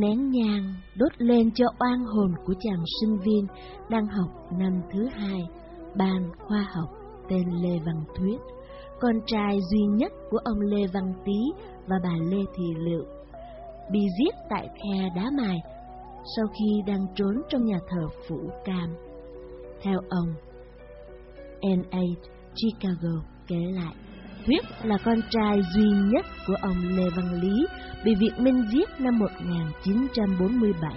Nén nhang đốt lên cho oan hồn của chàng sinh viên đang học năm thứ hai, ban khoa học tên Lê Văn Thuyết, con trai duy nhất của ông Lê Văn Tý và bà Lê Thị Liệu, bị giết tại khe đá mài sau khi đang trốn trong nhà thờ Phủ Cam. Theo ông, N.A. Chicago kể lại, Thuyết là con trai duy nhất của ông Lê Văn Lý bị Việt Minh giết năm 1947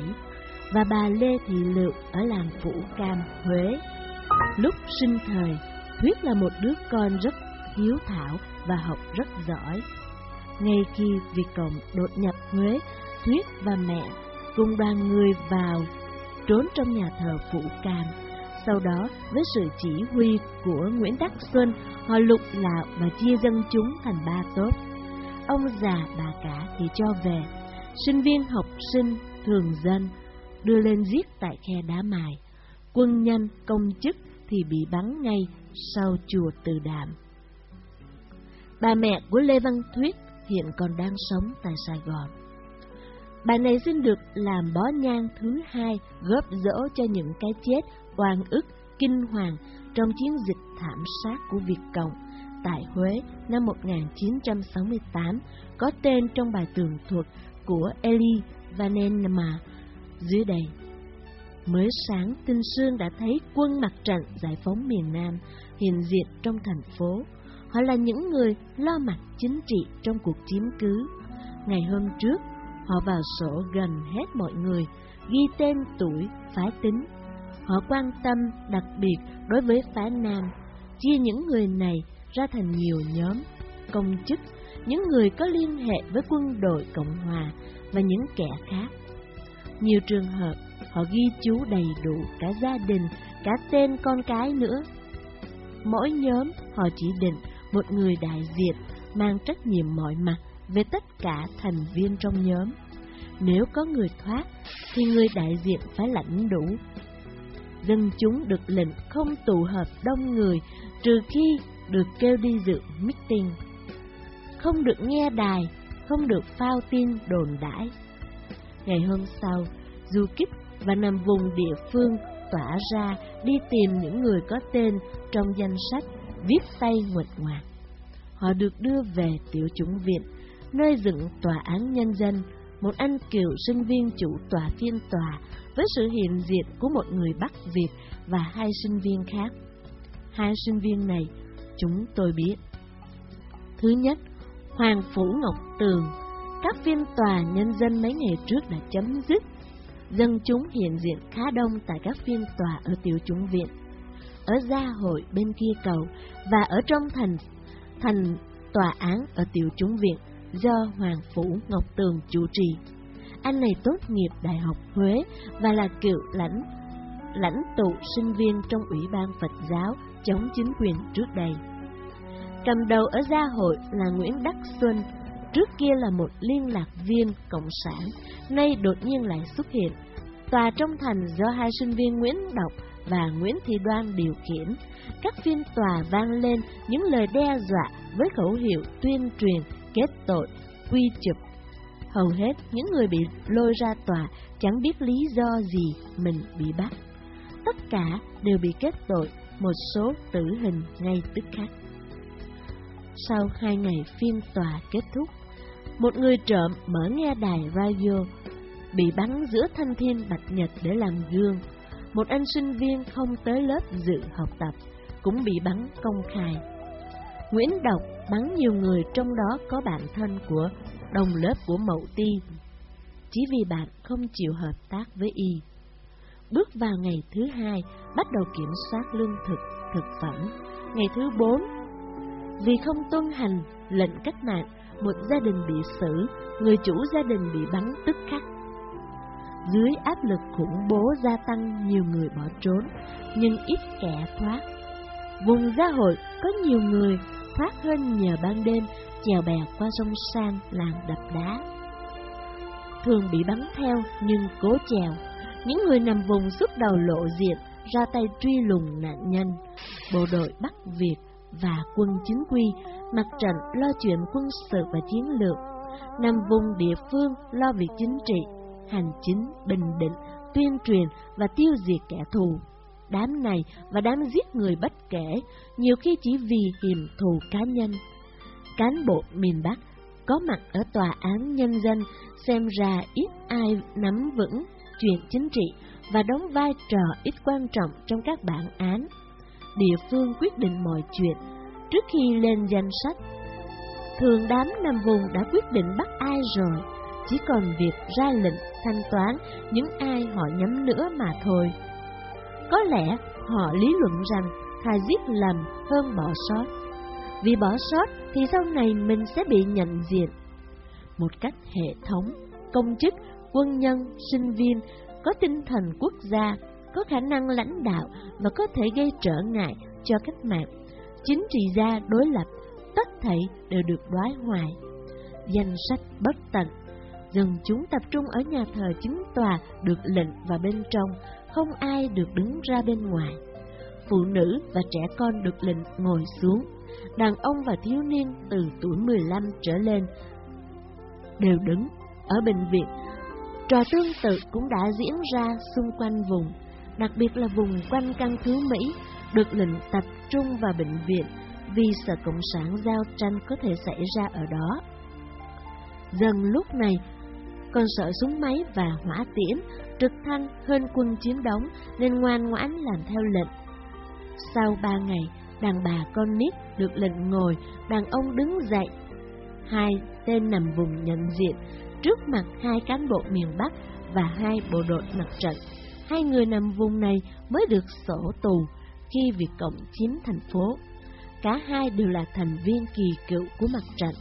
và bà Lê Thị Lựu ở làng Phủ Cam, Huế. Lúc sinh thời, Thuyết là một đứa con rất hiếu thảo và học rất giỏi. Ngay khi Việt Cộng đột nhập Huế, Thuyết và mẹ cùng đoàn người vào trốn trong nhà thờ Phủ Cam. Sau đó, với sự chỉ huy của Nguyễn Đắc Xuân, họ lục lạo và chia dân chúng thành ba tốt. Ông già bà cả thì cho về, sinh viên học sinh, thường dân, đưa lên giết tại khe đá mài. Quân nhân, công chức thì bị bắn ngay sau chùa Từ Đàm. Bà mẹ của Lê Văn Thuyết hiện còn đang sống tại Sài Gòn. Bà này xin được làm bó nhang thứ hai góp dỗ cho những cái chết oan ức, kinh hoàng trong chiến dịch thảm sát của Việt Cộng tại Huế năm 1968 có tên trong bài tường thuật của Eli Vanenma dưới đây. Mới sáng, tinh sương đã thấy quân mặt trận giải phóng miền Nam hiện diện trong thành phố. Họ là những người lo mặt chính trị trong cuộc chiếm cứ. Ngày hôm trước, họ vào sổ gần hết mọi người, ghi tên tuổi, phái tính. Họ quan tâm đặc biệt đối với phái Nam, chia những người này ra thành nhiều nhóm, công chức, những người có liên hệ với quân đội Cộng Hòa và những kẻ khác. Nhiều trường hợp, họ ghi chú đầy đủ cả gia đình, cả tên con cái nữa. Mỗi nhóm họ chỉ định một người đại diện mang trách nhiệm mọi mặt về tất cả thành viên trong nhóm. Nếu có người thoát, thì người đại diện phải lãnh đủ. Dân chúng được lệnh không tụ hợp đông người trừ khi được kêu đi dự meeting. Không được nghe đài, không được phao tin đồn đãi. Ngày hôm sau, du kích và nằm vùng địa phương tỏa ra đi tìm những người có tên trong danh sách viết tay nguệt ngoạc. Họ được đưa về tiểu chủng viện, nơi dựng tòa án nhân dân, một anh kiều sinh viên chủ tòa phiên tòa với sự hiện diện của một người Bắc Việt và hai sinh viên khác. Hai sinh viên này chúng tôi biết. Thứ nhất, Hoàng Phủ Ngọc Tường, các phiên tòa nhân dân mấy ngày trước đã chấm dứt. Dân chúng hiện diện khá đông tại các phiên tòa ở tiểu chúng viện, ở gia hội bên kia cầu và ở trong thành thành tòa án ở tiểu chúng viện do Hoàng Phủ Ngọc Tường chủ trì. Anh này tốt nghiệp Đại học Huế và là cựu lãnh lãnh tụ sinh viên trong Ủy ban Phật giáo chống chính quyền trước đây. Cầm đầu ở gia hội là Nguyễn Đắc Xuân, trước kia là một liên lạc viên cộng sản, nay đột nhiên lại xuất hiện. Tòa trong thành do hai sinh viên Nguyễn Đọc và Nguyễn Thị Đoan điều khiển. Các phiên tòa vang lên những lời đe dọa với khẩu hiệu tuyên truyền, kết tội, quy chụp. Hầu hết những người bị lôi ra tòa chẳng biết lý do gì mình bị bắt. Tất cả đều bị kết tội một số tử hình ngay tức khắc. Sau hai ngày phiên tòa kết thúc, một người trộm mở nghe đài radio, bị bắn giữa thanh thiên bạch nhật để làm gương. Một anh sinh viên không tới lớp dự học tập, cũng bị bắn công khai. Nguyễn Độc bắn nhiều người trong đó có bạn thân của đồng lớp của Mậu Ti, chỉ vì bạn không chịu hợp tác với y. Bước vào ngày thứ hai, bắt đầu kiểm soát lương thực, thực phẩm. Ngày thứ bốn, vì không tuân hành lệnh cách mạng, một gia đình bị xử, người chủ gia đình bị bắn tức khắc. Dưới áp lực khủng bố gia tăng, nhiều người bỏ trốn, nhưng ít kẻ thoát. Vùng gia hội có nhiều người thoát hơn nhờ ban đêm chèo bè qua sông Sang làm đập đá. Thường bị bắn theo nhưng cố chèo. Những người nằm vùng xuất đầu lộ diện ra tay truy lùng nạn nhân. Bộ đội Bắc Việt và quân chính quy, mặt trận lo chuyện quân sự và chiến lược. năm vùng địa phương lo việc chính trị, hành chính, bình định, tuyên truyền và tiêu diệt kẻ thù. Đám này và đám giết người bất kể, nhiều khi chỉ vì hiểm thù cá nhân. Cán bộ miền Bắc có mặt ở tòa án nhân dân xem ra ít ai nắm vững chuyện chính trị và đóng vai trò ít quan trọng trong các bản án. Địa phương quyết định mọi chuyện trước khi lên danh sách. Thường đám nam vùng đã quyết định bắt ai rồi, chỉ còn việc ra lệnh thanh toán những ai họ nhắm nữa mà thôi. Có lẽ họ lý luận rằng thà giết lầm hơn bỏ sót. Vì bỏ sót thì sau này mình sẽ bị nhận diện. Một cách hệ thống, công chức, quân nhân, sinh viên có tinh thần quốc gia, có khả năng lãnh đạo và có thể gây trở ngại cho cách mạng. Chính trị gia đối lập, tất thảy đều được đoái hoài. Danh sách bất tận, dần chúng tập trung ở nhà thờ chính tòa được lệnh và bên trong, không ai được đứng ra bên ngoài. Phụ nữ và trẻ con được lệnh ngồi xuống, đàn ông và thiếu niên từ tuổi 15 trở lên đều đứng ở bệnh viện Trò tương tự cũng đã diễn ra xung quanh vùng, đặc biệt là vùng quanh căn cứ Mỹ, được lệnh tập trung vào bệnh viện vì sợ Cộng sản giao tranh có thể xảy ra ở đó. Dần lúc này, còn sợ súng máy và hỏa tiễn, trực thăng hơn quân chiếm đóng nên ngoan ngoãn làm theo lệnh. Sau ba ngày, đàn bà con nít được lệnh ngồi, đàn ông đứng dậy. Hai tên nằm vùng nhận diện, trước mặt hai cán bộ miền Bắc và hai bộ đội mặt trận. Hai người nằm vùng này mới được sổ tù khi Việt Cộng chiếm thành phố. Cả hai đều là thành viên kỳ cựu của mặt trận.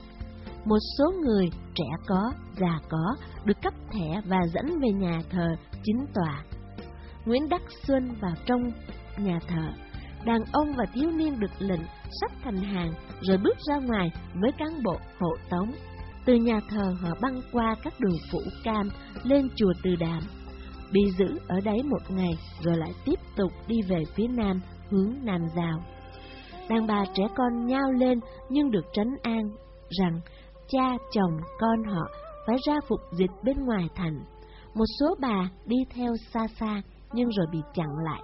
Một số người trẻ có, già có, được cấp thẻ và dẫn về nhà thờ chính tòa. Nguyễn Đắc Xuân vào trong nhà thờ, đàn ông và thiếu niên được lệnh sắp thành hàng rồi bước ra ngoài với cán bộ hộ tống từ nhà thờ họ băng qua các đường phủ cam lên chùa Từ Đàm, bị giữ ở đấy một ngày rồi lại tiếp tục đi về phía nam hướng Nam Giao. Đàn bà trẻ con nhao lên nhưng được trấn an rằng cha, chồng, con họ phải ra phục dịch bên ngoài thành. Một số bà đi theo xa xa nhưng rồi bị chặn lại.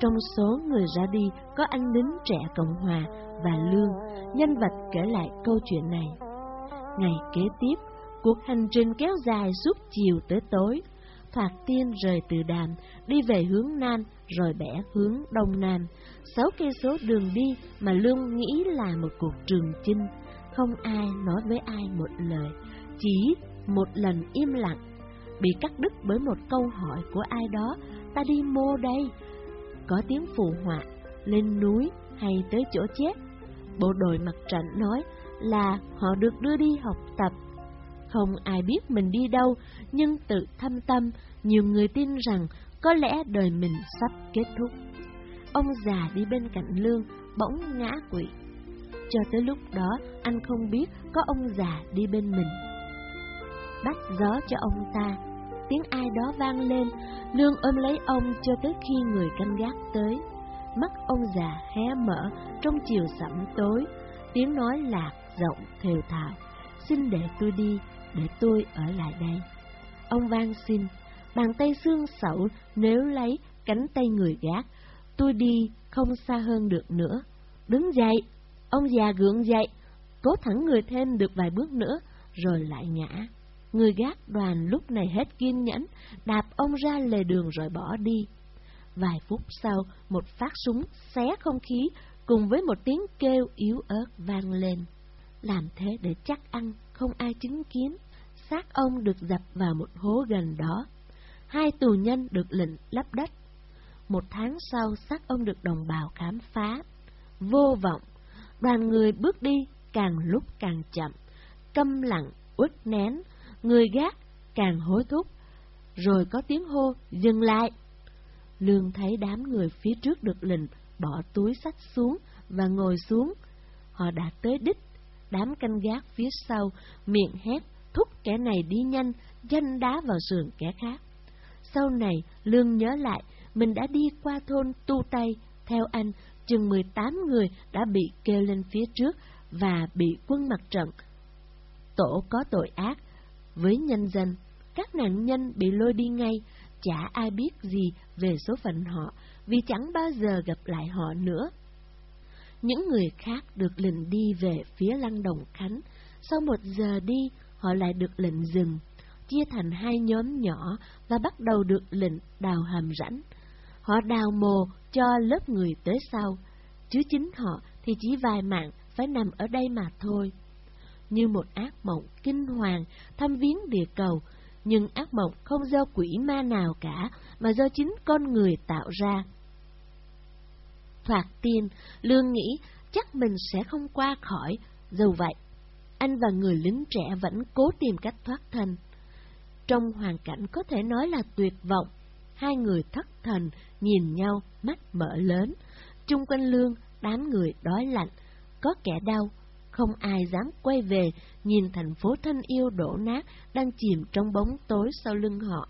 Trong số người ra đi có anh lính trẻ Cộng Hòa và Lương, nhân vật kể lại câu chuyện này. Ngày kế tiếp, cuộc hành trình kéo dài suốt chiều tới tối. Phạt tiên rời từ đàm, đi về hướng Nam, rồi bẻ hướng Đông Nam. Sáu cây số đường đi mà Lương nghĩ là một cuộc trường chinh. Không ai nói với ai một lời, chỉ một lần im lặng. Bị cắt đứt bởi một câu hỏi của ai đó, ta đi mô đây. Có tiếng phù họa, lên núi hay tới chỗ chết. Bộ đội mặt trận nói, là họ được đưa đi học tập. Không ai biết mình đi đâu, nhưng tự thâm tâm, nhiều người tin rằng có lẽ đời mình sắp kết thúc. Ông già đi bên cạnh lương, bỗng ngã quỵ. Cho tới lúc đó, anh không biết có ông già đi bên mình. Bắt gió cho ông ta, tiếng ai đó vang lên, lương ôm lấy ông cho tới khi người canh gác tới. Mắt ông già hé mở trong chiều sẩm tối, tiếng nói lạc rộng thều thào, xin để tôi đi, để tôi ở lại đây. Ông van xin, bàn tay xương sẩu nếu lấy cánh tay người gác, tôi đi không xa hơn được nữa. Đứng dậy, ông già gượng dậy, cố thẳng người thêm được vài bước nữa, rồi lại ngã. Người gác đoàn lúc này hết kiên nhẫn, đạp ông ra lề đường rồi bỏ đi. Vài phút sau, một phát súng xé không khí cùng với một tiếng kêu yếu ớt vang lên. Làm thế để chắc ăn, không ai chứng kiến. Xác ông được dập vào một hố gần đó. Hai tù nhân được lệnh lấp đất. Một tháng sau, xác ông được đồng bào khám phá. Vô vọng, đoàn người bước đi càng lúc càng chậm, câm lặng, uất nén, người gác càng hối thúc. Rồi có tiếng hô, dừng lại. Lương thấy đám người phía trước được lệnh bỏ túi sách xuống và ngồi xuống. Họ đã tới đích đám canh gác phía sau, miệng hét, thúc kẻ này đi nhanh, danh đá vào sườn kẻ khác. Sau này, Lương nhớ lại, mình đã đi qua thôn Tu Tây, theo anh, chừng 18 người đã bị kêu lên phía trước và bị quân mặt trận tổ có tội ác với nhân dân, các nạn nhân bị lôi đi ngay, chả ai biết gì về số phận họ, vì chẳng bao giờ gặp lại họ nữa. Những người khác được lệnh đi về phía lăng đồng khánh, sau một giờ đi, họ lại được lệnh dừng, chia thành hai nhóm nhỏ và bắt đầu được lệnh đào hầm rãnh. Họ đào mồ cho lớp người tới sau, chứ chính họ thì chỉ vài mạng phải nằm ở đây mà thôi. Như một ác mộng kinh hoàng thăm viếng địa cầu, nhưng ác mộng không do quỷ ma nào cả, mà do chính con người tạo ra. Thoạt tiên, Lương nghĩ chắc mình sẽ không qua khỏi, dù vậy, anh và người lính trẻ vẫn cố tìm cách thoát thân. Trong hoàn cảnh có thể nói là tuyệt vọng, hai người thất thần nhìn nhau, mắt mở lớn. Trung quanh Lương, đám người đói lạnh, có kẻ đau, không ai dám quay về nhìn thành phố thân yêu đổ nát đang chìm trong bóng tối sau lưng họ.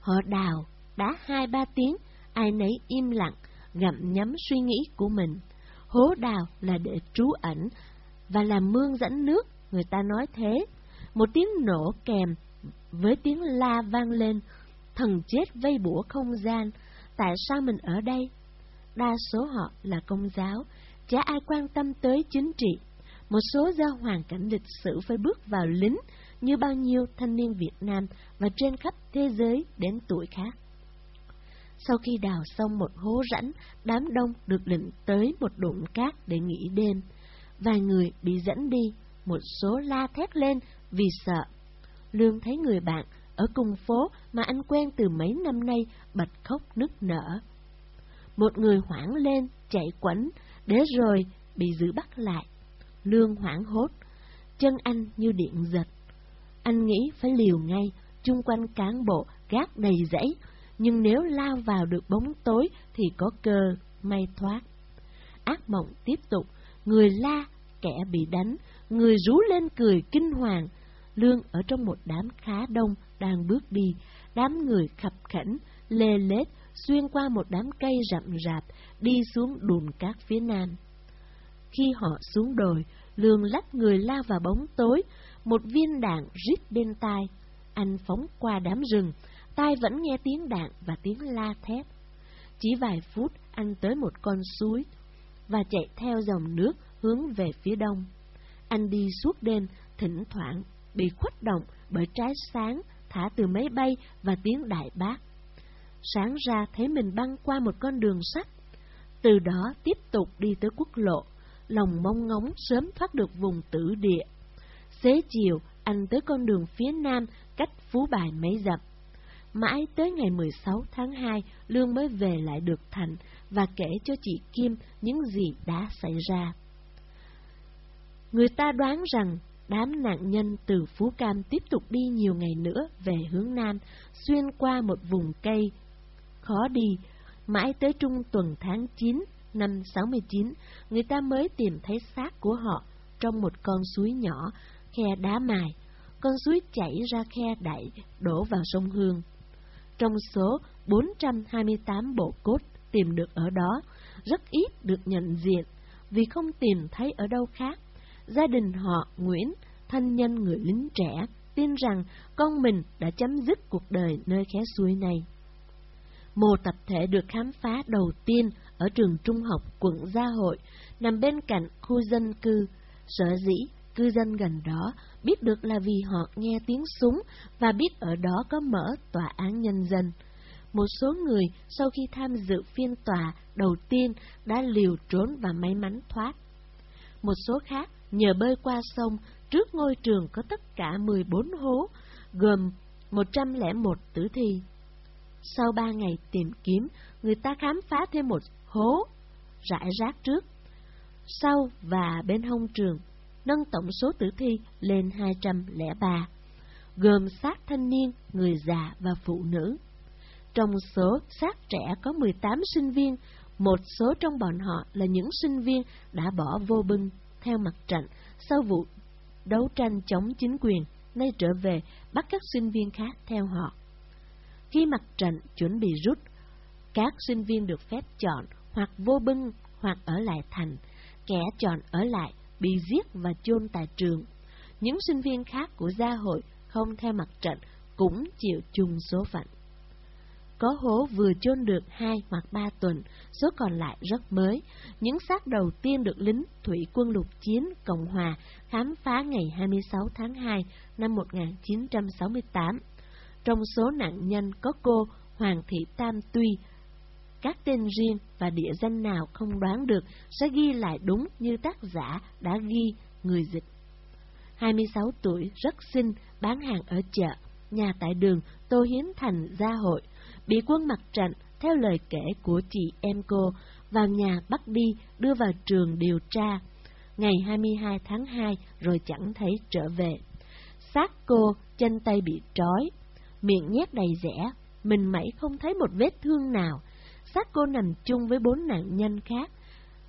Họ đào, đá hai ba tiếng, ai nấy im lặng, gặm nhấm suy nghĩ của mình. Hố đào là để trú ẩn và làm mương dẫn nước, người ta nói thế. Một tiếng nổ kèm với tiếng la vang lên, thần chết vây bủa không gian, tại sao mình ở đây? Đa số họ là công giáo, chả ai quan tâm tới chính trị. Một số do hoàn cảnh lịch sử phải bước vào lính, như bao nhiêu thanh niên Việt Nam và trên khắp thế giới đến tuổi khác. Sau khi đào xong một hố rãnh, đám đông được lệnh tới một đụng cát để nghỉ đêm. Vài người bị dẫn đi, một số la thét lên vì sợ. Lương thấy người bạn ở cùng phố mà anh quen từ mấy năm nay bật khóc nức nở. Một người hoảng lên, chạy quẩn, để rồi bị giữ bắt lại. Lương hoảng hốt, chân anh như điện giật. Anh nghĩ phải liều ngay, chung quanh cán bộ gác đầy dãy, nhưng nếu lao vào được bóng tối thì có cơ may thoát. Ác mộng tiếp tục, người la, kẻ bị đánh, người rú lên cười kinh hoàng. Lương ở trong một đám khá đông đang bước đi, đám người khập khảnh, lê lết, xuyên qua một đám cây rậm rạp, đi xuống đùn cát phía nam. Khi họ xuống đồi, Lương lách người lao vào bóng tối, một viên đạn rít bên tai. Anh phóng qua đám rừng, tai vẫn nghe tiếng đạn và tiếng la thét. Chỉ vài phút, anh tới một con suối và chạy theo dòng nước hướng về phía đông. Anh đi suốt đêm, thỉnh thoảng bị khuất động bởi trái sáng thả từ máy bay và tiếng đại bác. Sáng ra thấy mình băng qua một con đường sắt, từ đó tiếp tục đi tới quốc lộ, lòng mong ngóng sớm thoát được vùng tử địa. Xế chiều, anh tới con đường phía nam cách Phú Bài mấy dặm. Mãi tới ngày 16 tháng 2, Lương mới về lại được thành và kể cho chị Kim những gì đã xảy ra. Người ta đoán rằng đám nạn nhân từ Phú Cam tiếp tục đi nhiều ngày nữa về hướng Nam, xuyên qua một vùng cây khó đi, mãi tới trung tuần tháng 9 năm 69, người ta mới tìm thấy xác của họ trong một con suối nhỏ, khe đá mài. Con suối chảy ra khe đại đổ vào sông Hương. Trong số 428 bộ cốt tìm được ở đó, rất ít được nhận diện vì không tìm thấy ở đâu khác. Gia đình họ Nguyễn, thân nhân người lính trẻ, tin rằng con mình đã chấm dứt cuộc đời nơi khé suối này. Mồ tập thể được khám phá đầu tiên ở trường trung học quận Gia Hội, nằm bên cạnh khu dân cư. Sở dĩ, cư dân gần đó biết được là vì họ nghe tiếng súng và biết ở đó có mở tòa án nhân dân. Một số người sau khi tham dự phiên tòa đầu tiên đã liều trốn và may mắn thoát. Một số khác nhờ bơi qua sông trước ngôi trường có tất cả 14 hố, gồm 101 tử thi. Sau ba ngày tìm kiếm, người ta khám phá thêm một hố rải rác trước, sau và bên hông trường, nâng tổng số tử thi lên 203, gồm xác thanh niên, người già và phụ nữ. Trong số xác trẻ có 18 sinh viên, một số trong bọn họ là những sinh viên đã bỏ vô binh theo mặt trận sau vụ đấu tranh chống chính quyền, nay trở về bắt các sinh viên khác theo họ. Khi mặt trận chuẩn bị rút, các sinh viên được phép chọn hoặc vô binh hoặc ở lại thành, kẻ chọn ở lại bị giết và chôn tại trường. những sinh viên khác của gia hội không theo mặt trận cũng chịu chung số phận. Có hố vừa chôn được hai hoặc ba tuần, số còn lại rất mới. Những xác đầu tiên được lính Thủy quân lục chiến Cộng Hòa khám phá ngày 26 tháng 2 năm 1968. Trong số nạn nhân có cô Hoàng Thị Tam Tuy. Các tên riêng và địa danh nào không đoán được sẽ ghi lại đúng như tác giả đã ghi người dịch. 26 tuổi, rất xinh, bán hàng ở chợ, nhà tại đường Tô Hiến Thành Gia Hội, bị quân mặt trận, theo lời kể của chị em cô, vào nhà bắt đi, đưa vào trường điều tra. Ngày 22 tháng 2 rồi chẳng thấy trở về. Xác cô, chân tay bị trói, miệng nhét đầy rẻ, mình mẩy không thấy một vết thương nào. Xác cô nằm chung với bốn nạn nhân khác,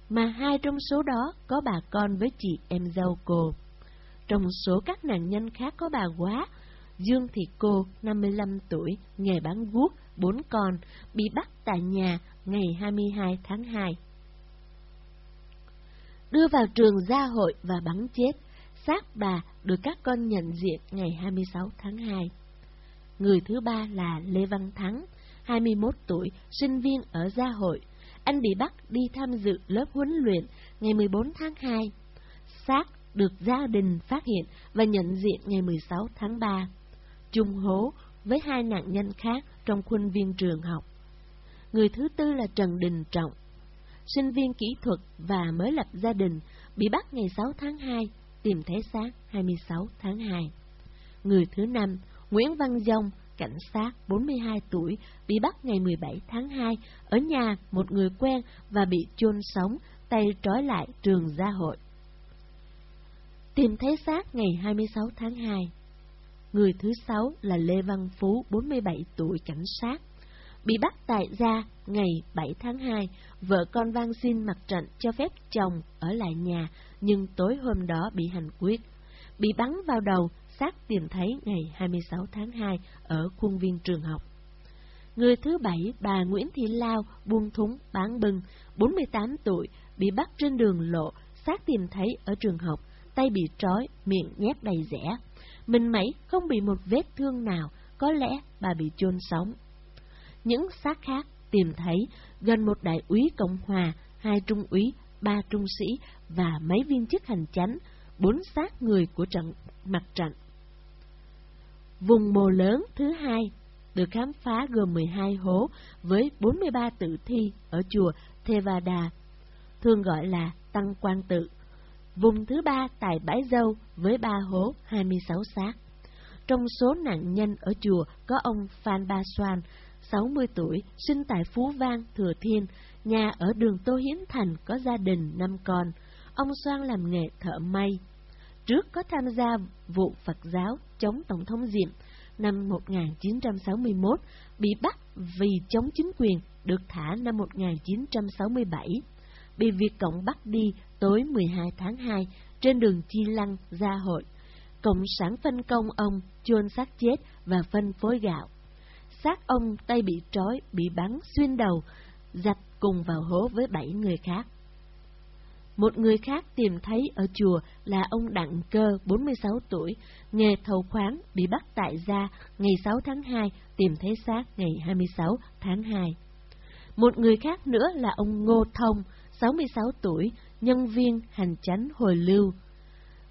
mà hai trong số đó có bà con với chị em dâu cô. Trong số các nạn nhân khác có bà quá, Dương Thị Cô, 55 tuổi, nghề bán guốc, bốn con, bị bắt tại nhà ngày 22 tháng 2. Đưa vào trường gia hội và bắn chết, xác bà được các con nhận diện ngày 26 tháng 2. Người thứ ba là Lê Văn Thắng, 21 tuổi, sinh viên ở gia hội. Anh bị bắt đi tham dự lớp huấn luyện ngày 14 tháng 2. Xác được gia đình phát hiện và nhận diện ngày 16 tháng 3. Trung hố với hai nạn nhân khác trong khuôn viên trường học. Người thứ tư là Trần Đình Trọng, sinh viên kỹ thuật và mới lập gia đình, bị bắt ngày 6 tháng 2, tìm thấy xác 26 tháng 2. Người thứ năm, Nguyễn Văn Dông, cảnh sát 42 tuổi, bị bắt ngày 17 tháng 2 ở nhà một người quen và bị chôn sống, tay trói lại trường gia hội. Tìm thấy xác ngày 26 tháng 2. Người thứ sáu là Lê Văn Phú, 47 tuổi, cảnh sát. Bị bắt tại gia ngày 7 tháng 2, vợ con van xin mặt trận cho phép chồng ở lại nhà, nhưng tối hôm đó bị hành quyết. Bị bắn vào đầu, xác tìm thấy ngày 26 tháng 2 ở khuôn viên trường học. Người thứ bảy, bà Nguyễn Thị Lao, buông thúng, bán bưng, 48 tuổi, bị bắt trên đường lộ, xác tìm thấy ở trường học, tay bị trói, miệng nhét đầy rẻ. Mình mẩy không bị một vết thương nào, có lẽ bà bị chôn sống. Những xác khác tìm thấy gần một đại úy Cộng Hòa, hai trung úy, ba trung sĩ và mấy viên chức hành chánh, bốn xác người của trận mặt trận. Vùng mồ lớn thứ hai được khám phá gồm 12 hố với 43 tử thi ở chùa Thevada, thường gọi là Tăng Quan Tự. Vùng thứ ba tại Bãi Dâu với ba hố 26 xác. Trong số nạn nhân ở chùa có ông Phan Ba Soan, 60 tuổi, sinh tại Phú Vang, Thừa Thiên, nhà ở đường Tô Hiến Thành có gia đình năm con. Ông Soan làm nghề thợ may. Trước có tham gia vụ Phật giáo chống Tổng thống Diệm năm 1961, bị bắt vì chống chính quyền, được thả năm 1967 bị Việt Cộng bắt đi tối 12 tháng 2 trên đường Chi Lăng, Gia Hội. Cộng sản phân công ông chôn xác chết và phân phối gạo. Xác ông tay bị trói, bị bắn xuyên đầu, dạch cùng vào hố với bảy người khác. Một người khác tìm thấy ở chùa là ông Đặng Cơ, 46 tuổi, nghề thầu khoáng, bị bắt tại gia ngày 6 tháng 2, tìm thấy xác ngày 26 tháng 2. Một người khác nữa là ông Ngô Thông, 66 tuổi, nhân viên hành chánh hồi lưu.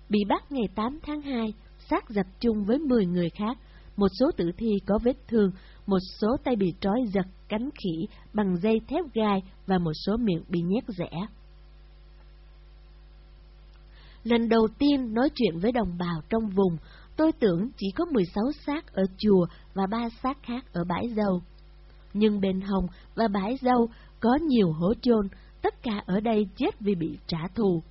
Bị bắt ngày 8 tháng 2, xác dập chung với 10 người khác, một số tử thi có vết thương, một số tay bị trói giật cánh khỉ bằng dây thép gai và một số miệng bị nhét rẽ. Lần đầu tiên nói chuyện với đồng bào trong vùng, tôi tưởng chỉ có 16 xác ở chùa và ba xác khác ở bãi dâu. Nhưng bên hồng và bãi dâu có nhiều hố chôn, tất cả ở đây chết vì bị trả thù.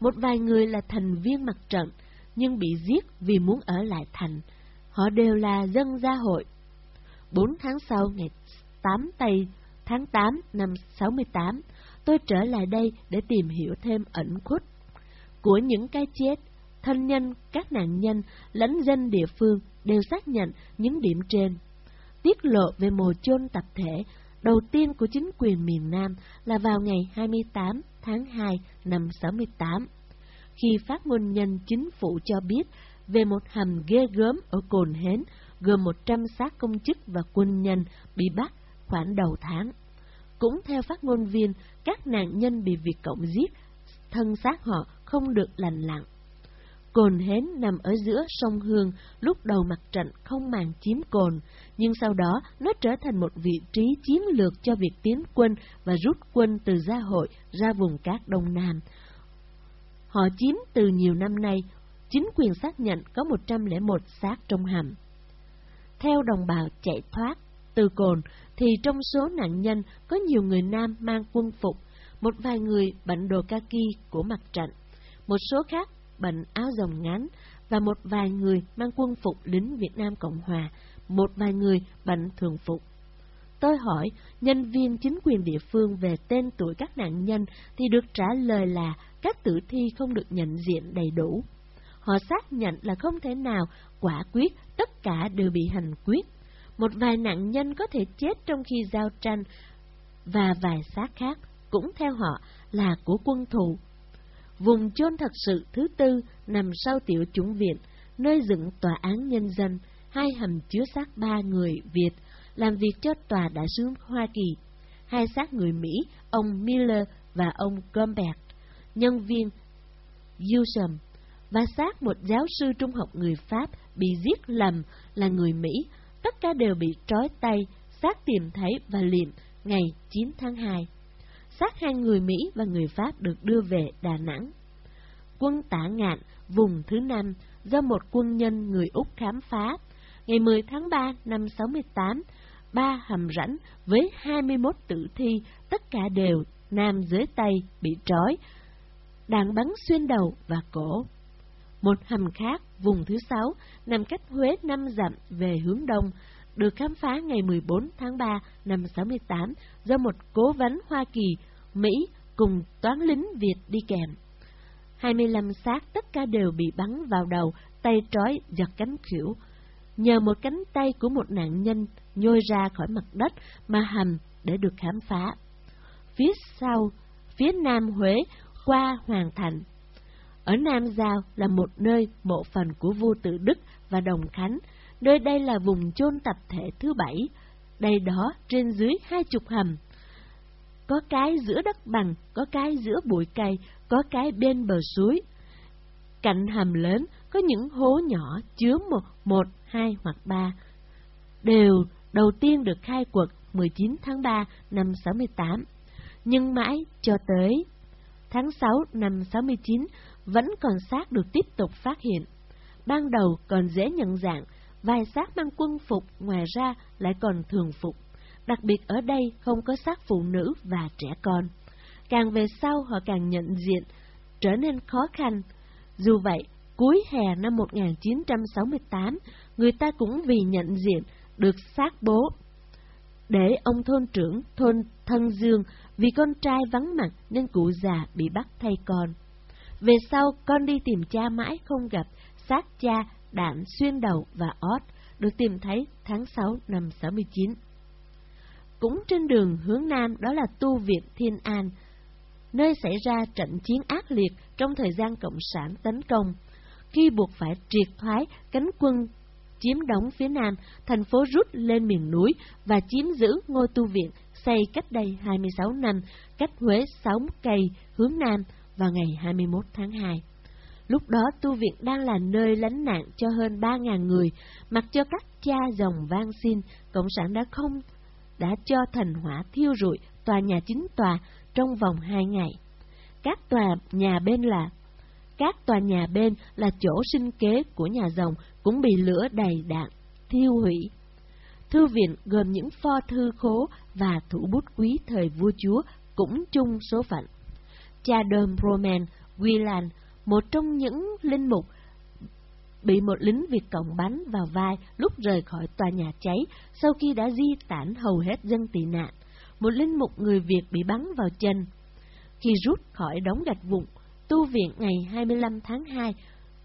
Một vài người là thành viên mặt trận, nhưng bị giết vì muốn ở lại thành. Họ đều là dân gia hội. Bốn tháng sau, ngày 8 tây tháng 8 năm 68, tôi trở lại đây để tìm hiểu thêm ẩn khuất của những cái chết. Thân nhân, các nạn nhân, lẫn dân địa phương đều xác nhận những điểm trên. Tiết lộ về mồ chôn tập thể đầu tiên của chính quyền miền Nam là vào ngày 28 tháng 2 năm 68. khi phát ngôn nhân chính phủ cho biết về một hầm ghê gớm ở Cồn Hến, gồm 100 xác công chức và quân nhân bị bắt khoảng đầu tháng. Cũng theo phát ngôn viên, các nạn nhân bị Việt Cộng giết, thân xác họ không được lành lặng. Cồn Hến nằm ở giữa sông Hương, lúc đầu mặt trận không màng chiếm cồn, nhưng sau đó nó trở thành một vị trí chiến lược cho việc tiến quân và rút quân từ gia hội ra vùng cát Đông Nam. Họ chiếm từ nhiều năm nay, chính quyền xác nhận có 101 xác trong hầm. Theo đồng bào chạy thoát từ cồn, thì trong số nạn nhân có nhiều người nam mang quân phục, một vài người bận đồ kaki của mặt trận, một số khác bận áo rồng ngắn và một vài người mang quân phục lính Việt Nam Cộng Hòa, một vài người bận thường phục. Tôi hỏi nhân viên chính quyền địa phương về tên tuổi các nạn nhân thì được trả lời là các tử thi không được nhận diện đầy đủ. Họ xác nhận là không thể nào quả quyết tất cả đều bị hành quyết. Một vài nạn nhân có thể chết trong khi giao tranh và vài xác khác cũng theo họ là của quân thù. Vùng chôn thật sự thứ tư nằm sau tiểu chủng viện, nơi dựng tòa án nhân dân, hai hầm chứa xác ba người Việt làm việc cho tòa đại sứ Hoa Kỳ, hai xác người Mỹ, ông Miller và ông Gombert, nhân viên Newsom, và xác một giáo sư trung học người Pháp bị giết lầm là người Mỹ, tất cả đều bị trói tay, xác tìm thấy và liệm ngày 9 tháng 2. Xác hai người Mỹ và người Pháp được đưa về Đà Nẵng. Quân tả ngạn, vùng thứ năm, do một quân nhân người Úc khám phá, ngày 10 tháng 3 năm 68, ba hầm rãnh với 21 tử thi, tất cả đều nam dưới tay bị trói, đạn bắn xuyên đầu và cổ. Một hầm khác, vùng thứ sáu, nằm cách Huế năm dặm về hướng đông, được khám phá ngày 14 tháng 3 năm 68 do một cố vấn Hoa Kỳ, Mỹ cùng toán lính Việt đi kèm. 25 xác tất cả đều bị bắn vào đầu, tay trói giật cánh khỉu. Nhờ một cánh tay của một nạn nhân nhôi ra khỏi mặt đất mà hầm để được khám phá. Phía sau, phía nam Huế, qua Hoàng Thành. Ở Nam Giao là một nơi mộ phần của vua Tự Đức và Đồng Khánh, nơi đây là vùng chôn tập thể thứ bảy. Đây đó trên dưới hai chục hầm. Có cái giữa đất bằng, có cái giữa bụi cây, có cái bên bờ suối. Cạnh hầm lớn có những hố nhỏ chứa một, một hai hoặc ba. Đều đầu tiên được khai quật 19 tháng 3 năm 68, nhưng mãi cho tới tháng 6 năm 69 vẫn còn xác được tiếp tục phát hiện. Ban đầu còn dễ nhận dạng, vài xác mang quân phục ngoài ra lại còn thường phục. Đặc biệt ở đây không có xác phụ nữ và trẻ con. Càng về sau họ càng nhận diện, trở nên khó khăn. Dù vậy, cuối hè năm 1968, người ta cũng vì nhận diện được xác bố. Để ông thôn trưởng thôn Thân Dương vì con trai vắng mặt nên cụ già bị bắt thay con. Về sau, con đi tìm cha mãi không gặp, xác cha, đạn xuyên đầu và ót, được tìm thấy tháng 6 năm 69. Cũng trên đường hướng Nam đó là Tu Viện Thiên An, nơi xảy ra trận chiến ác liệt trong thời gian Cộng sản tấn công. Khi buộc phải triệt thoái cánh quân chiếm đóng phía Nam, thành phố rút lên miền núi và chiếm giữ ngôi tu viện xây cách đây 26 năm, cách Huế 6 cây hướng Nam vào ngày 21 tháng 2. Lúc đó tu viện đang là nơi lánh nạn cho hơn 3.000 người, mặc cho các cha dòng van xin, Cộng sản đã không đã cho thành hỏa thiêu rụi tòa nhà chính tòa trong vòng 2 ngày. Các tòa nhà bên là các tòa nhà bên là chỗ sinh kế của nhà dòng cũng bị lửa đầy đạn, thiêu hủy. Thư viện gồm những pho thư khố và thủ bút quý thời vua chúa cũng chung số phận. Cha Dom Roman Wieland, một trong những linh mục, bị một lính Việt Cộng bắn vào vai lúc rời khỏi tòa nhà cháy sau khi đã di tản hầu hết dân tị nạn. Một linh mục người Việt bị bắn vào chân. Khi rút khỏi đống gạch vụn, tu viện ngày 25 tháng 2,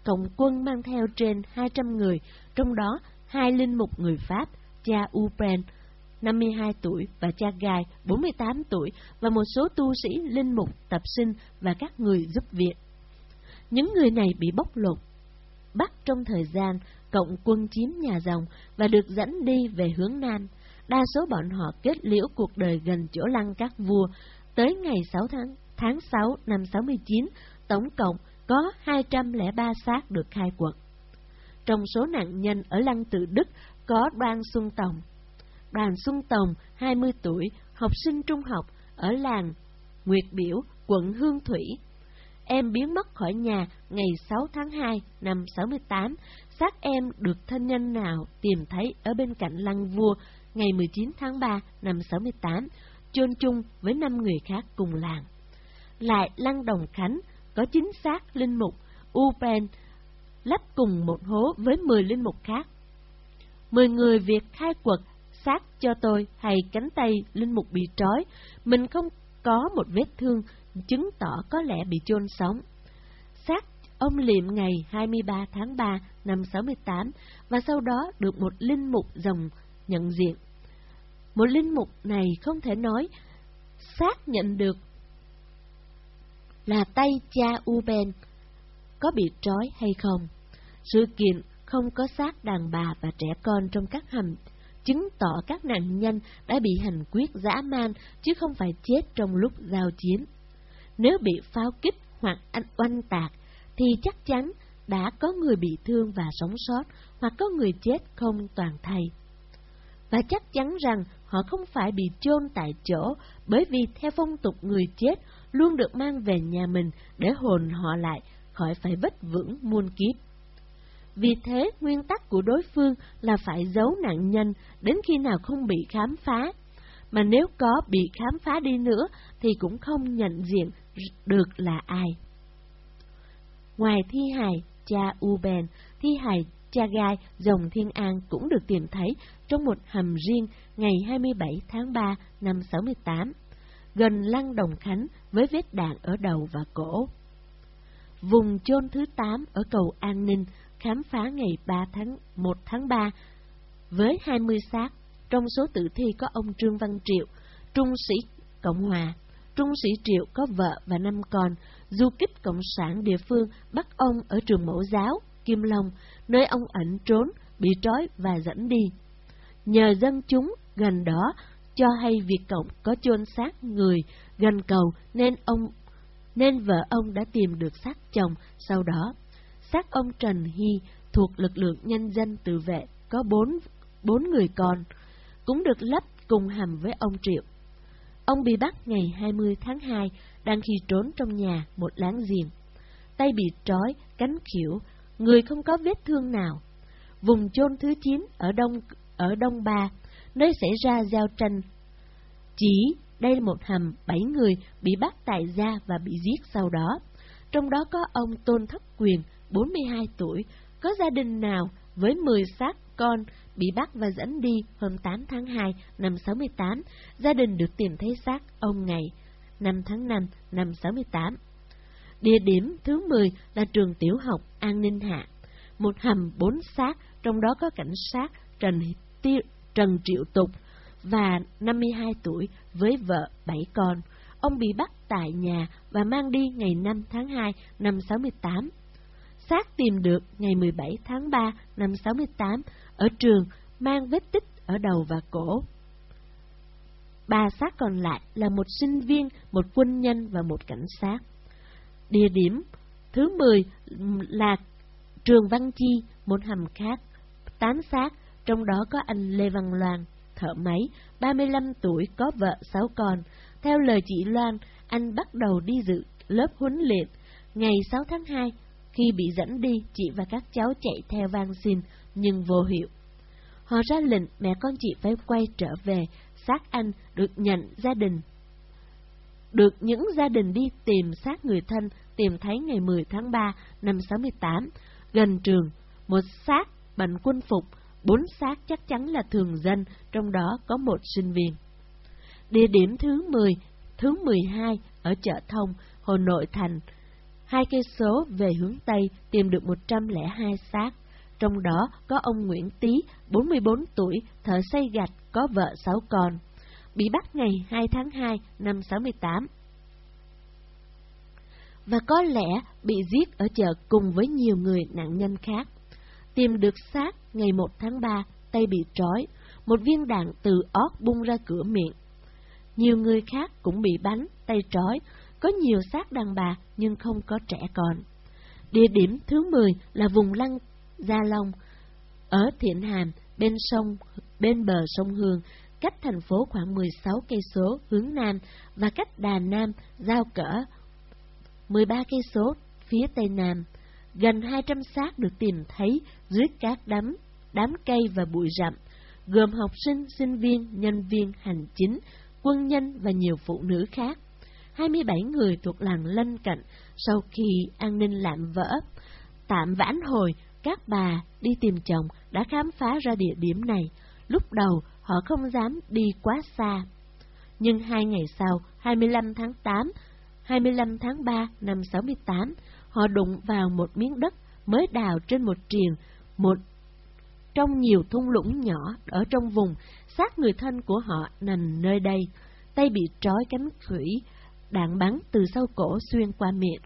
cộng quân mang theo trên 200 người, trong đó hai linh mục người Pháp, cha Upren, 52 tuổi và cha Gai, 48 tuổi và một số tu sĩ linh mục, tập sinh và các người giúp việc. Những người này bị bóc lột, bắt trong thời gian cộng quân chiếm nhà rồng và được dẫn đi về hướng Nam. Đa số bọn họ kết liễu cuộc đời gần chỗ lăng các vua. Tới ngày 6 tháng, tháng 6 năm 69, tổng cộng có 203 xác được khai quật. Trong số nạn nhân ở lăng tự Đức có Đoan Xuân Tòng. Đoàn Xuân Tòng, 20 tuổi, học sinh trung học ở làng Nguyệt Biểu, quận Hương Thủy. Em biến mất khỏi nhà ngày 6 tháng 2 năm 68, xác em được thân nhân nào tìm thấy ở bên cạnh lăng vua ngày 19 tháng 3 năm 68, chôn chung với năm người khác cùng làng. Lại lăng Đồng Khánh có chính xác linh mục Upen lấp cùng một hố với 10 linh mục khác. 10 người việc khai quật xác cho tôi hay cánh tay linh mục bị trói, mình không có một vết thương chứng tỏ có lẽ bị chôn sống. Xác ông liệm ngày 23 tháng 3 năm 68 và sau đó được một linh mục dòng nhận diện. Một linh mục này không thể nói xác nhận được là tay cha Uben có bị trói hay không. Sự kiện không có xác đàn bà và trẻ con trong các hầm chứng tỏ các nạn nhân đã bị hành quyết dã man chứ không phải chết trong lúc giao chiến. Nếu bị pháo kích hoặc anh oanh tạc, thì chắc chắn đã có người bị thương và sống sót, hoặc có người chết không toàn thây. Và chắc chắn rằng họ không phải bị chôn tại chỗ, bởi vì theo phong tục người chết luôn được mang về nhà mình để hồn họ lại khỏi phải vất vững muôn kiếp. Vì thế, nguyên tắc của đối phương là phải giấu nạn nhân đến khi nào không bị khám phá. Mà nếu có bị khám phá đi nữa thì cũng không nhận diện được là ai. Ngoài thi hài cha Uben, thi hài cha gai dòng Thiên An cũng được tìm thấy trong một hầm riêng ngày 27 tháng 3 năm 68, gần lăng Đồng Khánh với vết đạn ở đầu và cổ. Vùng chôn thứ 8 ở cầu An Ninh khám phá ngày 3 tháng 1 tháng 3 với 20 xác. Trong số tử thi có ông Trương Văn Triệu, trung sĩ Cộng Hòa. Trung sĩ Triệu có vợ và năm con, du kích Cộng sản địa phương bắt ông ở trường mẫu giáo, Kim Long, nơi ông ẩn trốn, bị trói và dẫn đi. Nhờ dân chúng gần đó cho hay việc Cộng có chôn xác người gần cầu nên ông nên vợ ông đã tìm được xác chồng sau đó xác ông Trần Hy thuộc lực lượng nhân dân tự vệ có bốn, bốn người con, cũng được lấp cùng hầm với ông Triệu. Ông bị bắt ngày 20 tháng 2, đang khi trốn trong nhà một láng giềng. Tay bị trói, cánh khỉu, người không có vết thương nào. Vùng chôn thứ 9 ở Đông ở Đông Ba, nơi xảy ra giao tranh. Chỉ đây là một hầm bảy người bị bắt tại gia và bị giết sau đó. Trong đó có ông Tôn Thất Quyền, 42 tuổi, có gia đình nào với 10 xác con bị bắt và dẫn đi hôm 8 tháng 2 năm 68, gia đình được tìm thấy xác ông ngày 5 tháng 5 năm 68. Địa điểm thứ 10 là trường tiểu học An Ninh Hạ, một hầm bốn xác, trong đó có cảnh sát Trần, Tiêu, Trần Triệu Tục và 52 tuổi với vợ 7 con. Ông bị bắt tại nhà và mang đi ngày 5 tháng 2 năm 68 xác tìm được ngày 17 tháng 3 năm 68 ở trường mang vết tích ở đầu và cổ. Ba xác còn lại là một sinh viên, một quân nhân và một cảnh sát. Địa điểm thứ 10 là trường Văn Chi, một hầm khác, tám xác, trong đó có anh Lê Văn Loan, thợ máy, 35 tuổi, có vợ, sáu con. Theo lời chị Loan, anh bắt đầu đi dự lớp huấn luyện ngày 6 tháng 2 khi bị dẫn đi, chị và các cháu chạy theo van xin, nhưng vô hiệu. Họ ra lệnh mẹ con chị phải quay trở về, xác anh được nhận gia đình. Được những gia đình đi tìm xác người thân tìm thấy ngày 10 tháng 3 năm 68, gần trường, một xác bệnh quân phục, bốn xác chắc chắn là thường dân, trong đó có một sinh viên. Địa điểm thứ 10, thứ 12 ở chợ Thông, Hồ Nội Thành, hai cây số về hướng Tây tìm được 102 xác, trong đó có ông Nguyễn Tý, 44 tuổi, thợ xây gạch, có vợ 6 con, bị bắt ngày 2 tháng 2 năm 68. và có lẽ bị giết ở chợ cùng với nhiều người nạn nhân khác. Tìm được xác ngày 1 tháng 3, tay bị trói, một viên đạn từ ót bung ra cửa miệng. Nhiều người khác cũng bị bắn, tay trói, có nhiều xác đàn bà nhưng không có trẻ con. Địa điểm thứ 10 là vùng lăng Gia Long, ở Thiện Hàm, bên sông, bên bờ sông Hương, cách thành phố khoảng 16 cây số hướng nam và cách Đà Nam giao cỡ 13 cây số phía tây nam. Gần 200 xác được tìm thấy dưới các đám đám cây và bụi rậm, gồm học sinh, sinh viên, nhân viên, hành chính, quân nhân và nhiều phụ nữ khác. 27 người thuộc làng lân cận sau khi an ninh lạm vỡ. Tạm vãn hồi, các bà đi tìm chồng đã khám phá ra địa điểm này. Lúc đầu, họ không dám đi quá xa. Nhưng hai ngày sau, 25 tháng 8, 25 tháng 3 năm 68, họ đụng vào một miếng đất mới đào trên một triền, một trong nhiều thung lũng nhỏ ở trong vùng, xác người thân của họ nằm nơi đây, tay bị trói cánh khủy, đạn bắn từ sau cổ xuyên qua miệng.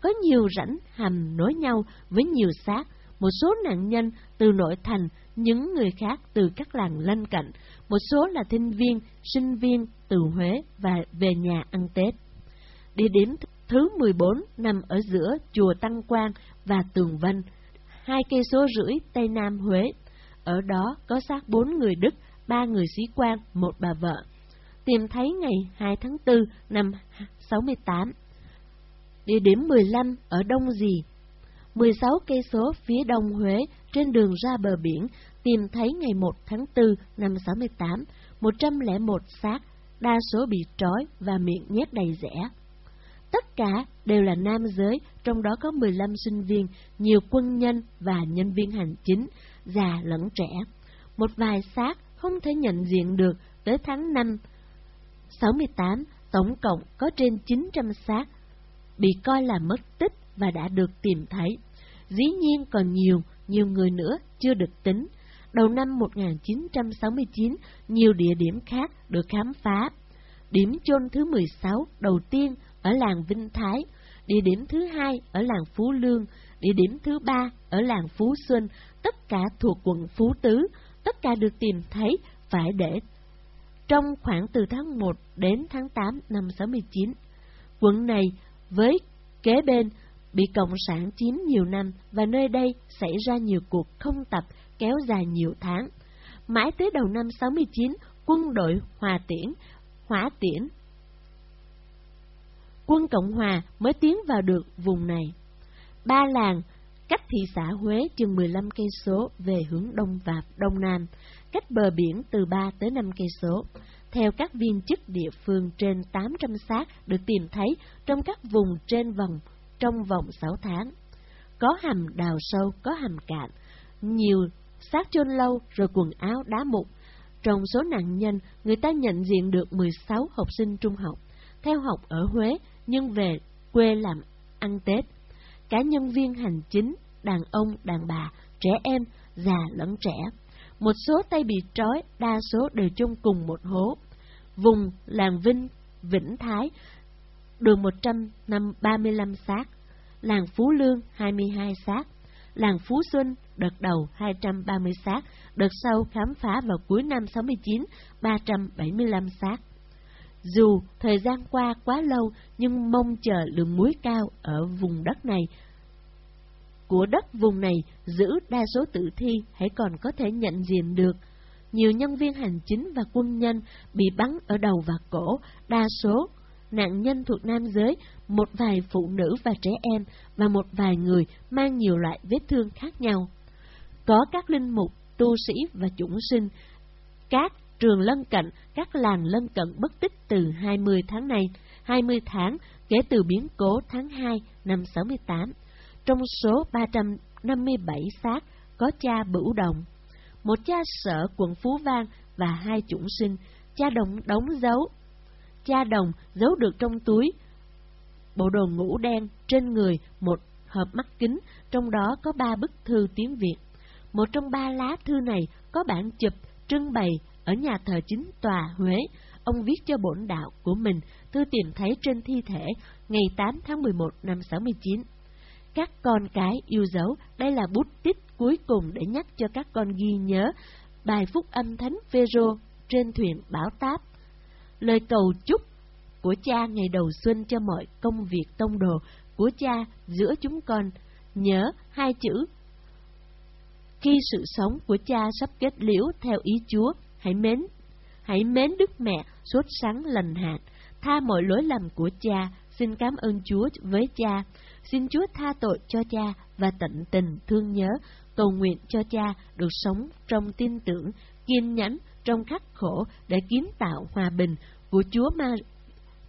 Có nhiều rãnh hầm nối nhau với nhiều xác, một số nạn nhân từ nội thành, những người khác từ các làng lân cận, một số là sinh viên, sinh viên từ Huế và về nhà ăn Tết. Địa điểm thứ 14 nằm ở giữa chùa Tăng Quang và Tường Vân, hai cây số rưỡi Tây Nam Huế. Ở đó có xác bốn người Đức, ba người sĩ quan, một bà vợ. Tìm thấy ngày 2 tháng 4 năm 68. Địa điểm 15 ở Đông Dì, 16 cây số phía đông Huế trên đường ra bờ biển tìm thấy ngày 1 tháng 4 năm 68, 101 xác, đa số bị trói và miệng nhét đầy rẻ. Tất cả đều là nam giới, trong đó có 15 sinh viên, nhiều quân nhân và nhân viên hành chính, già lẫn trẻ. Một vài xác không thể nhận diện được tới tháng 5 68, tổng cộng có trên 900 xác bị coi là mất tích và đã được tìm thấy. Dĩ nhiên còn nhiều, nhiều người nữa chưa được tính. Đầu năm 1969, nhiều địa điểm khác được khám phá. Điểm chôn thứ 16 đầu tiên ở làng Vinh Thái, địa điểm thứ hai ở làng Phú Lương, địa điểm thứ ba ở làng Phú Xuân, tất cả thuộc quận Phú Tứ, tất cả được tìm thấy phải để trong khoảng từ tháng 1 đến tháng 8 năm 69. Quận này với kế bên bị Cộng sản chiếm nhiều năm và nơi đây xảy ra nhiều cuộc không tập kéo dài nhiều tháng. Mãi tới đầu năm 69, quân đội Hòa Tiễn, Hỏa Tiễn quân Cộng Hòa mới tiến vào được vùng này. Ba làng cách thị xã Huế chừng 15 cây số về hướng đông và đông nam, cách bờ biển từ 3 tới 5 cây số. Theo các viên chức địa phương trên 800 xác được tìm thấy trong các vùng trên vòng trong vòng 6 tháng. Có hầm đào sâu, có hầm cạn, nhiều xác chôn lâu rồi quần áo đá mục. Trong số nạn nhân, người ta nhận diện được 16 học sinh trung học, theo học ở Huế nhưng về quê làm ăn Tết. Cả nhân viên hành chính, đàn ông, đàn bà, trẻ em, già lẫn trẻ. Một số tay bị trói, đa số đều chung cùng một hố. Vùng làng Vinh, Vĩnh Thái, đường 135 xác, làng Phú Lương 22 xác, làng Phú Xuân đợt đầu 230 xác, đợt sau khám phá vào cuối năm 69 375 xác. Dù thời gian qua quá lâu, nhưng mong chờ lượng muối cao ở vùng đất này của đất vùng này giữ đa số tử thi hãy còn có thể nhận diện được. Nhiều nhân viên hành chính và quân nhân bị bắn ở đầu và cổ, đa số nạn nhân thuộc nam giới, một vài phụ nữ và trẻ em và một vài người mang nhiều loại vết thương khác nhau. Có các linh mục, tu sĩ và chủng sinh, các trường lân cận, các làng lân cận bất tích từ 20 tháng này, 20 tháng kể từ biến cố tháng 2 năm 68. Trong số 357 xác có cha Bửu Đồng, một cha sở quận Phú Vang và hai chủng sinh, cha đồng đóng dấu. Cha đồng giấu được trong túi bộ đồ ngủ đen trên người một hộp mắt kính, trong đó có ba bức thư tiếng Việt. Một trong ba lá thư này có bản chụp trưng bày ở nhà thờ chính tòa Huế, ông viết cho bổn đạo của mình, thư tìm thấy trên thi thể ngày 8 tháng 11 năm 69. Các con cái yêu dấu, đây là bút tích cuối cùng để nhắc cho các con ghi nhớ bài phúc âm thánh Phêrô trên thuyền bảo táp. Lời cầu chúc của cha ngày đầu xuân cho mọi công việc tông đồ của cha giữa chúng con. Nhớ hai chữ khi sự sống của cha sắp kết liễu theo ý Chúa, hãy mến, hãy mến Đức Mẹ sốt sáng lành hạn, tha mọi lỗi lầm của cha, xin cảm ơn Chúa với cha, xin Chúa tha tội cho cha và tận tình thương nhớ, cầu nguyện cho cha được sống trong tin tưởng, kiên nhẫn trong khắc khổ để kiến tạo hòa bình của Chúa Ma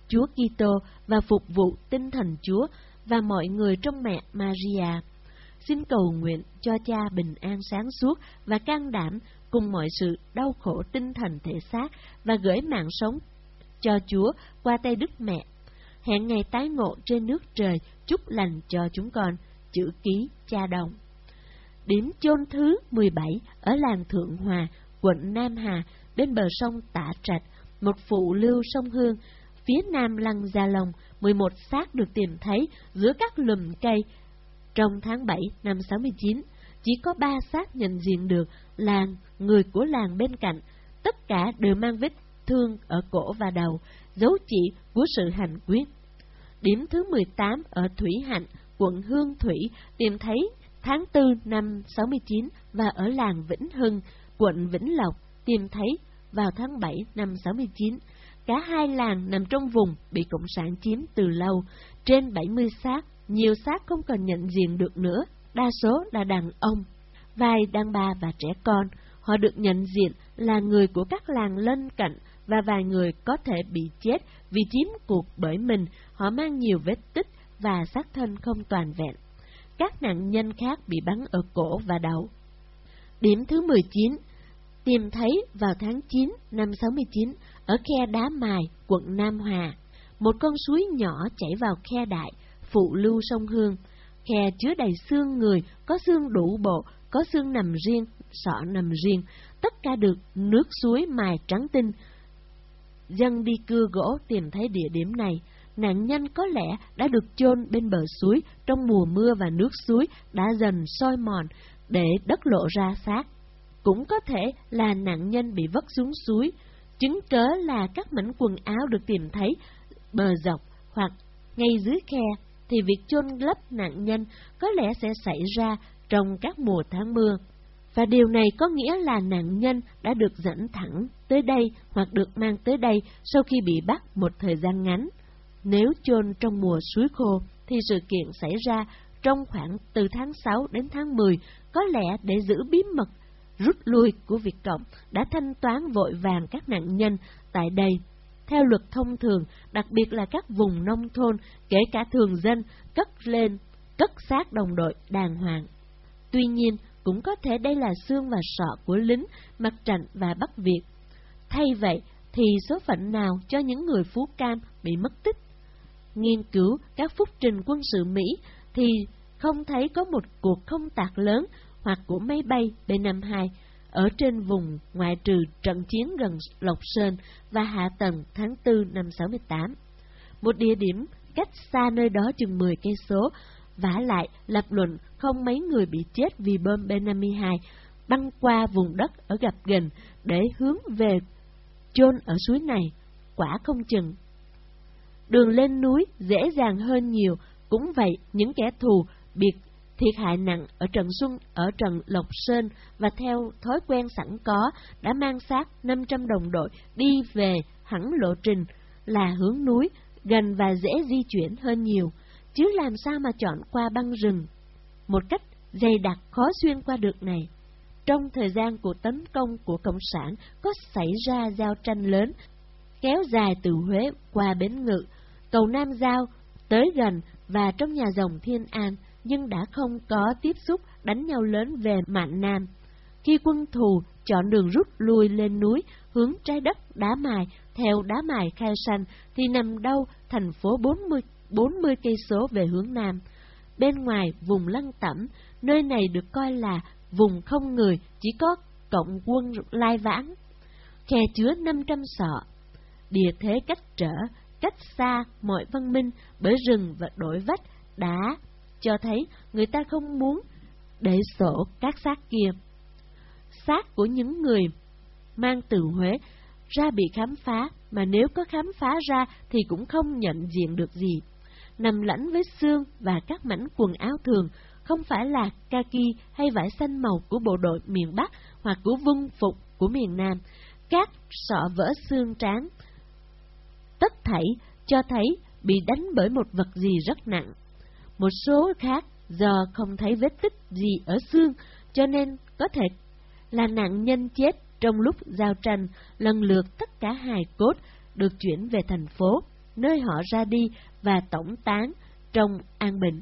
Chúa Kitô và phục vụ tinh thần Chúa và mọi người trong mẹ Maria. Xin cầu nguyện cho cha bình an sáng suốt và can đảm cùng mọi sự đau khổ tinh thần thể xác và gửi mạng sống cho Chúa qua tay Đức Mẹ. Hẹn ngày tái ngộ trên nước trời, chúc lành cho chúng con. Chữ ký cha đồng. Điểm chôn thứ 17 ở làng Thượng Hòa, quận Nam Hà, bên bờ sông Tả Trạch, một phụ lưu sông Hương, phía nam lăng Gia Long, 11 xác được tìm thấy giữa các lùm cây. Trong tháng 7 năm 69, chỉ có ba xác nhận diện được là người của làng bên cạnh, tất cả đều mang vết thương ở cổ và đầu, dấu chỉ của sự hành quyết. Điểm thứ 18 ở Thủy Hạnh, quận Hương Thủy, tìm thấy tháng 4 năm 69 và ở làng Vĩnh Hưng, quận Vĩnh Lộc, tìm thấy vào tháng 7 năm 69. Cả hai làng nằm trong vùng bị Cộng sản chiếm từ lâu, trên 70 xác, nhiều xác không còn nhận diện được nữa, đa số là đàn ông, vài đàn bà và trẻ con. Họ được nhận diện là người của các làng lân cạnh và vài người có thể bị chết vì chiếm cuộc bởi mình, họ mang nhiều vết tích và xác thân không toàn vẹn. Các nạn nhân khác bị bắn ở cổ và đầu. Điểm thứ 19 Tìm thấy vào tháng 9 năm 69 ở khe Đá Mài, quận Nam Hòa, một con suối nhỏ chảy vào khe đại, phụ lưu sông Hương. Khe chứa đầy xương người, có xương đủ bộ, có xương nằm riêng, sọ nằm riêng, tất cả được nước suối mài trắng tinh. Dân đi cưa gỗ tìm thấy địa điểm này, nạn nhân có lẽ đã được chôn bên bờ suối trong mùa mưa và nước suối đã dần soi mòn để đất lộ ra xác. Cũng có thể là nạn nhân bị vất xuống suối, chứng cớ là các mảnh quần áo được tìm thấy bờ dọc hoặc ngay dưới khe, thì việc chôn lấp nạn nhân có lẽ sẽ xảy ra trong các mùa tháng mưa. Và điều này có nghĩa là nạn nhân đã được dẫn thẳng tới đây hoặc được mang tới đây sau khi bị bắt một thời gian ngắn. Nếu chôn trong mùa suối khô, thì sự kiện xảy ra trong khoảng từ tháng 6 đến tháng 10, có lẽ để giữ bí mật rút lui của Việt Cộng đã thanh toán vội vàng các nạn nhân tại đây. Theo luật thông thường, đặc biệt là các vùng nông thôn, kể cả thường dân, cất lên, cất xác đồng đội đàng hoàng. Tuy nhiên, cũng có thể đây là xương và sọ của lính, mặt trận và Bắc Việt. Thay vậy, thì số phận nào cho những người phú cam bị mất tích? Nghiên cứu các phúc trình quân sự Mỹ thì không thấy có một cuộc không tạc lớn hoặc của máy bay B-52 ở trên vùng ngoại trừ trận chiến gần Lộc Sơn và hạ tầng tháng 4 năm 68. Một địa điểm cách xa nơi đó chừng 10 cây số, vả lại lập luận không mấy người bị chết vì bom B-52 băng qua vùng đất ở gặp gần để hướng về chôn ở suối này, quả không chừng. Đường lên núi dễ dàng hơn nhiều, cũng vậy những kẻ thù biệt thiệt hại nặng ở Trần Xuân, ở Trần Lộc Sơn và theo thói quen sẵn có đã mang xác 500 đồng đội đi về hẳn lộ trình là hướng núi, gần và dễ di chuyển hơn nhiều, chứ làm sao mà chọn qua băng rừng. Một cách dày đặc khó xuyên qua được này. Trong thời gian của tấn công của Cộng sản có xảy ra giao tranh lớn, kéo dài từ Huế qua Bến Ngự, cầu Nam Giao, tới gần và trong nhà rồng Thiên An, nhưng đã không có tiếp xúc đánh nhau lớn về mạn Nam. Khi quân thù chọn đường rút lui lên núi, hướng trái đất đá mài, theo đá mài khai sanh thì nằm đâu thành phố 40, 40 cây số về hướng Nam. Bên ngoài vùng lăng tẩm, nơi này được coi là vùng không người, chỉ có cộng quân lai vãng. Khe chứa 500 sọ. Địa thế cách trở, cách xa mọi văn minh bởi rừng và đồi vách, đá, cho thấy người ta không muốn để sổ các xác kia. Xác của những người mang từ Huế ra bị khám phá, mà nếu có khám phá ra thì cũng không nhận diện được gì. Nằm lãnh với xương và các mảnh quần áo thường, không phải là kaki hay vải xanh màu của bộ đội miền Bắc hoặc của vung phục của miền Nam. Các sọ vỡ xương trán, tất thảy cho thấy bị đánh bởi một vật gì rất nặng. Một số khác do không thấy vết tích gì ở xương, cho nên có thể là nạn nhân chết trong lúc giao tranh, lần lượt tất cả hài cốt được chuyển về thành phố, nơi họ ra đi và tổng tán trong an bình.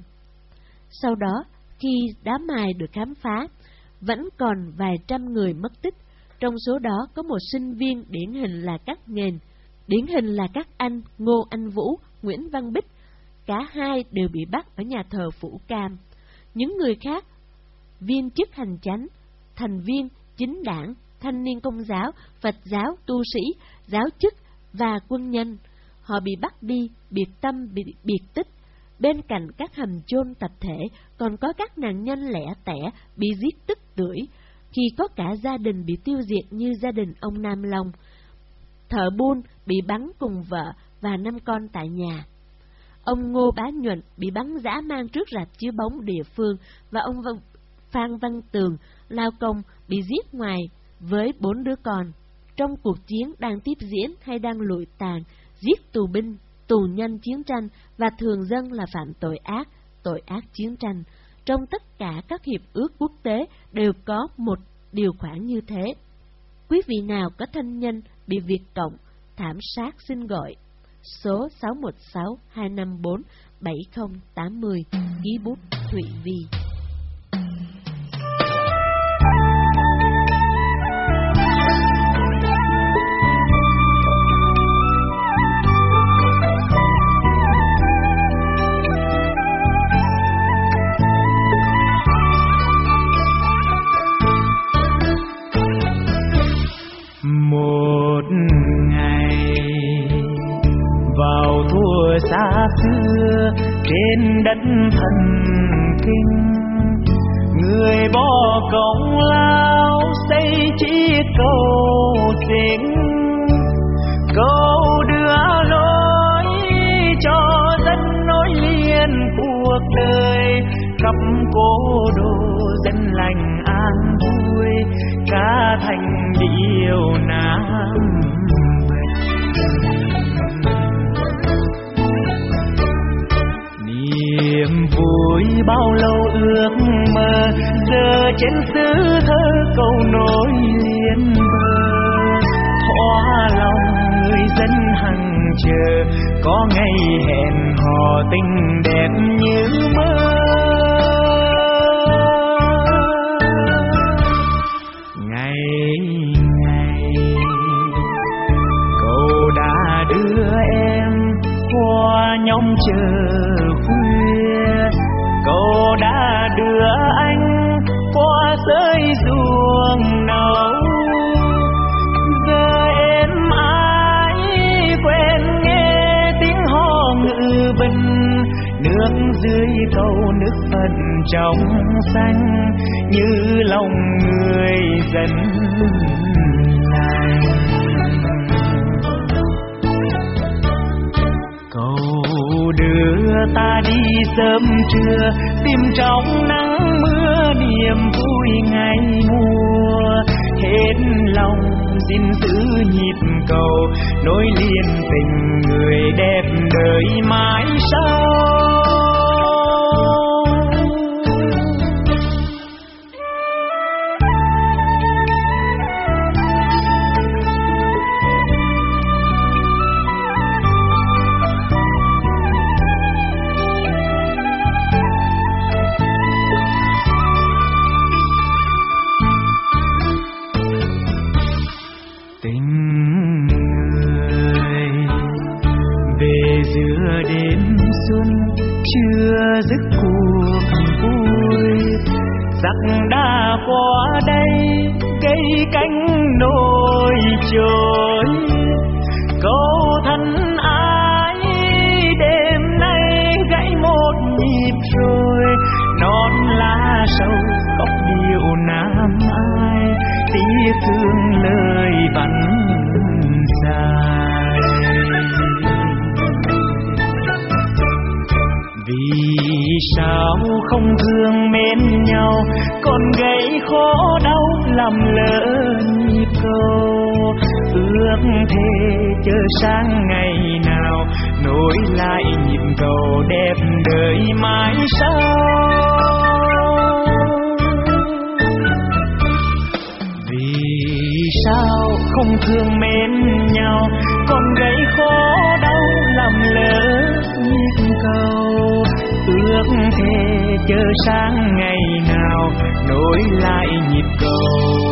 Sau đó, khi đám mài được khám phá, vẫn còn vài trăm người mất tích, trong số đó có một sinh viên điển hình là các nghền, điển hình là các anh Ngô Anh Vũ, Nguyễn Văn Bích, cả hai đều bị bắt ở nhà thờ Phủ Cam. Những người khác, viên chức hành chánh, thành viên, chính đảng, thanh niên công giáo, Phật giáo, tu sĩ, giáo chức và quân nhân. Họ bị bắt đi, biệt tâm, bị biệt tích. Bên cạnh các hầm chôn tập thể, còn có các nạn nhân lẻ tẻ bị giết tức tưởi, khi có cả gia đình bị tiêu diệt như gia đình ông Nam Long. Thợ buôn bị bắn cùng vợ và năm con tại nhà. Ông Ngô Bá Nhuận bị bắn giã mang trước rạp chiếu bóng địa phương và ông Phan Văn Tường, lao công, bị giết ngoài với bốn đứa con. Trong cuộc chiến đang tiếp diễn hay đang lụi tàn, giết tù binh, tù nhân chiến tranh và thường dân là phạm tội ác, tội ác chiến tranh. Trong tất cả các hiệp ước quốc tế đều có một điều khoản như thế. Quý vị nào có thân nhân bị Việt Cộng thảm sát xin gọi số 616 254 7080 ký bút Thụy Vi. Trên thần kinh. Người bỏ công lao xây chiếc cầu chính cầu đưa lối cho dân nối liền cuộc đời. Khắp cố đô dân lành an vui ca thành điệu bao lâu ước mơ giờ trên xứ thơ câu nối liền bờ thoa lòng người dân hằng chờ, có ngày hẹn hò tình đẹp như dứt cuộc vui. Giặc đã qua đây cây cánh nỗi trời. Có không thương mến nhau, còn gây khó đau làm lỡ nhịp cầu. Ước thề chờ sáng ngày nào, nối lại nhịp cầu đẹp đời mãi sau. Vì sao không thương mến nhau, còn gây khó đau làm lỡ nhịp cầu? Ước thề chờ sáng ngày nào nối lại nhịp cầu.